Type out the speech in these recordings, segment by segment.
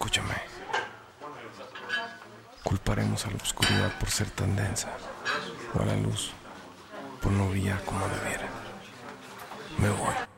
Escúchame. Culparemos a la oscuridad por ser tan densa, o a la luz por no brillar como debiera. Me voy.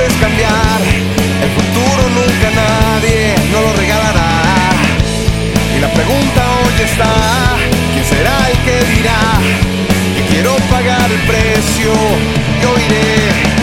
Haces cambiar. El futuro nunca nadie no lo regalará. Y la pregunta hoy está, ¿quién será el que dirá que quiero pagar el precio? Yo iré,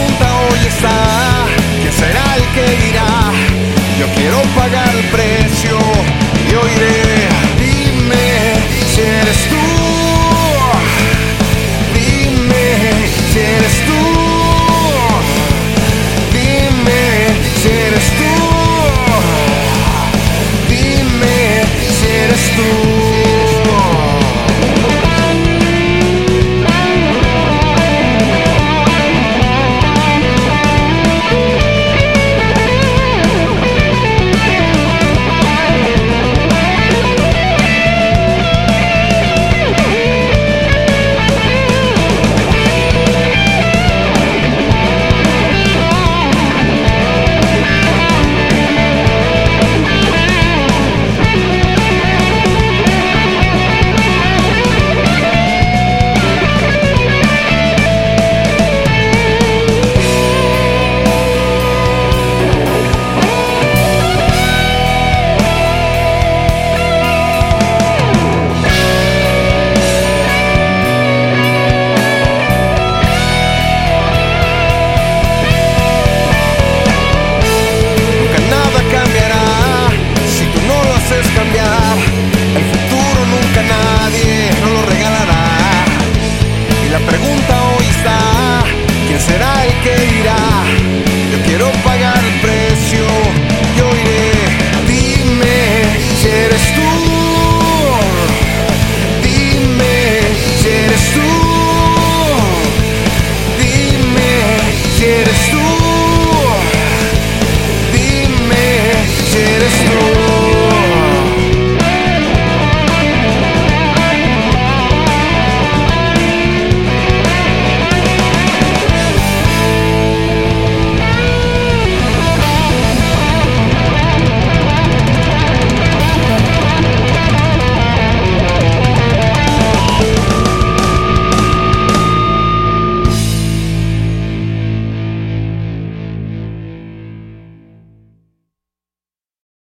hoy está, ¿quién será el que irá? Yo quiero pagar el precio y oiré. será el que irá?